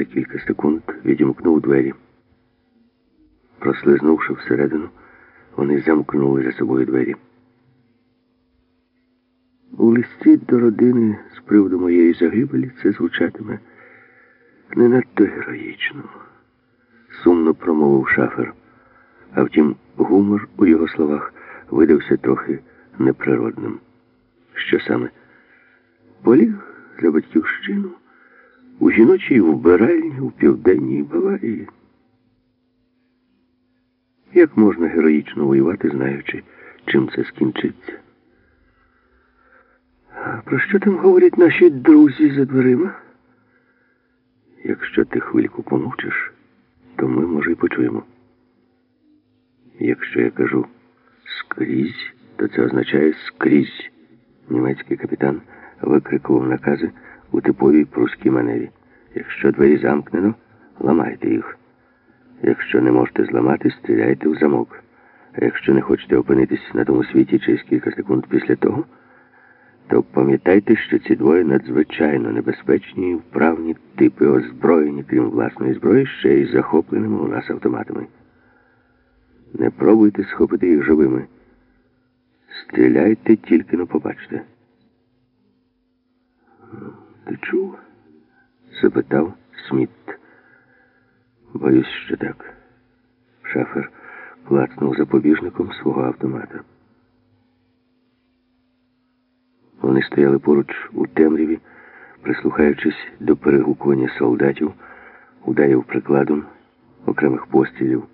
за кілька секунд відімкнув двері. Прослизнувши всередину, вони замкнули за собою двері. У листі до родини з приводу моєї загибелі це звучатиме не надто героїчно, сумно промовив шафер. А втім, гумор у його словах видався трохи неприродним. Що саме? Поліг за батьківщину жіночій вбиральні у південній Баварії. Як можна героїчно воювати, знаючи, чим це скінчиться? А про що там говорять наші друзі за дверима? Якщо ти хвильку помовчиш, то ми, може, й почуємо. Якщо я кажу скрізь, то це означає скрізь. Німецький капітан викрикував накази у типовій прусській манері. Якщо двері замкнено, ламайте їх. Якщо не можете зламати, стріляйте в замок. А якщо не хочете опинитись на тому світі через кілька секунд після того, то пам'ятайте, що ці двоє надзвичайно небезпечні і вправні типи озброєні, крім власної зброї, ще й захопленими у нас автоматами. Не пробуйте схопити їх живими. Стріляйте тільки но побачите. Ти чув? Запитав Сміт. Боюсь, що так. Шафер клацнув запобіжником свого автомата. Вони стояли поруч у темряві, прислухаючись до перегукування солдатів, ударів прикладом, окремих пострілів.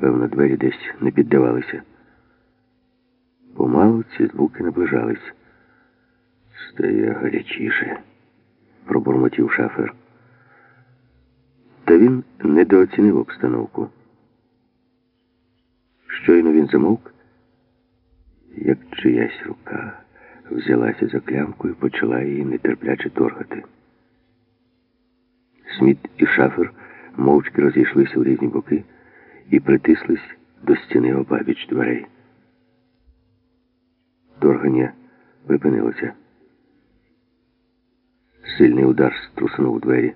Певно, двері десь не піддавалися. Помалу ці звуки наближались. Стає гарячіше, пробурмотів шафер. Та він недооцінив обстановку. Щойно він замовк, як чиясь рука взялася за клямку і почала її нетерпляче торгати. Сміт і шафер мовчки розійшлися в різні боки і притислись до стіни обабіч дверей. Торгання припинилося. Сильний удар струсунув у двері.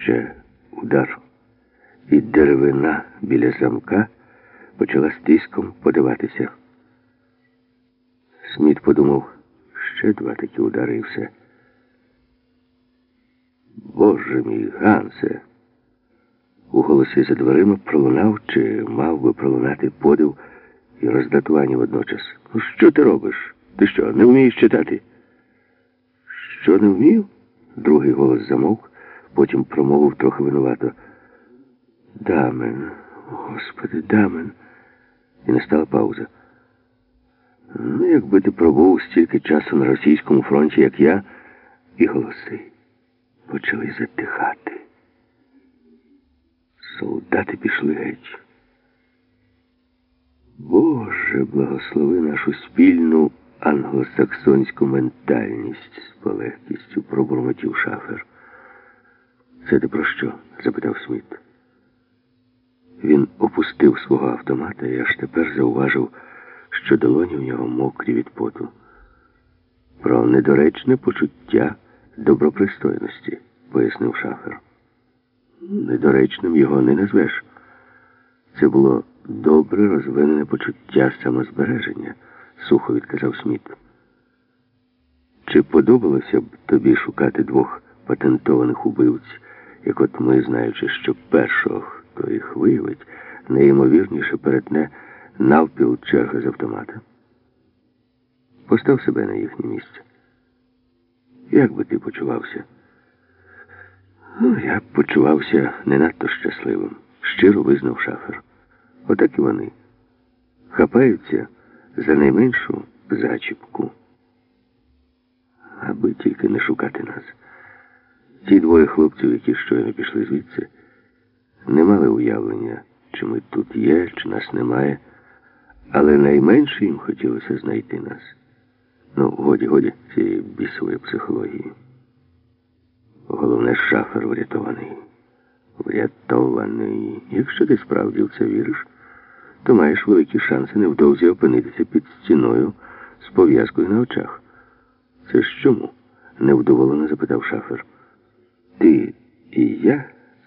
Ще удар. І деревина біля замка почала з подаватися. Сміт подумав, ще два такі удари і все. Боже мій Гансе! У голосі за дверима пролунав чи мав би пролунати подив і роздатування водночас. Ну, що ти робиш? Ти що, не вмієш читати? Що не вмів? Другий голос замовк, потім промовив трохи винувато. Дамен, господи, дамен. І настала пауза. Ну, якби ти пробув стільки часу на російському фронті, як я, і голоси почали затихати. Солдати пішли геть. Боже, благослови нашу спільну англосаксонську ментальність з полегкістю пробурмотів шафер. Це ти про що? запитав Сміт. Він опустив свого автомата і аж тепер зауважив, що долоні в нього мокрі від поту. Про недоречне почуття добропристойності, пояснив шафер. Недоречним його не назвеш. Це було добре розвинене почуття самозбереження, сухо відказав Сміт. Чи подобалося б тобі шукати двох патентованих убивць, як от ми, знаючи, що першого, хто їх виявить, найімовірніше перетне навпіл черга з автомата? Постав себе на їхнє місце. Як би ти почувався? Ну, я б почувався не надто щасливим, щиро визнав шафер. Отак і вони. Хапаються за найменшу зачіпку. Аби тільки не шукати нас. Ті двоє хлопців, які щойно пішли звідси, не мали уявлення, чи ми тут є, чи нас немає, але найменше їм хотілося знайти нас. Ну, годі, годі, цієї бісової психології. Головне, шафер врятований. Врятований. Якщо ти справді в це віриш, то маєш великі шанси невдовзі опинитися під стіною з пов'язкою на очах. Це ж чому? невдоволено запитав шафер. Ти і я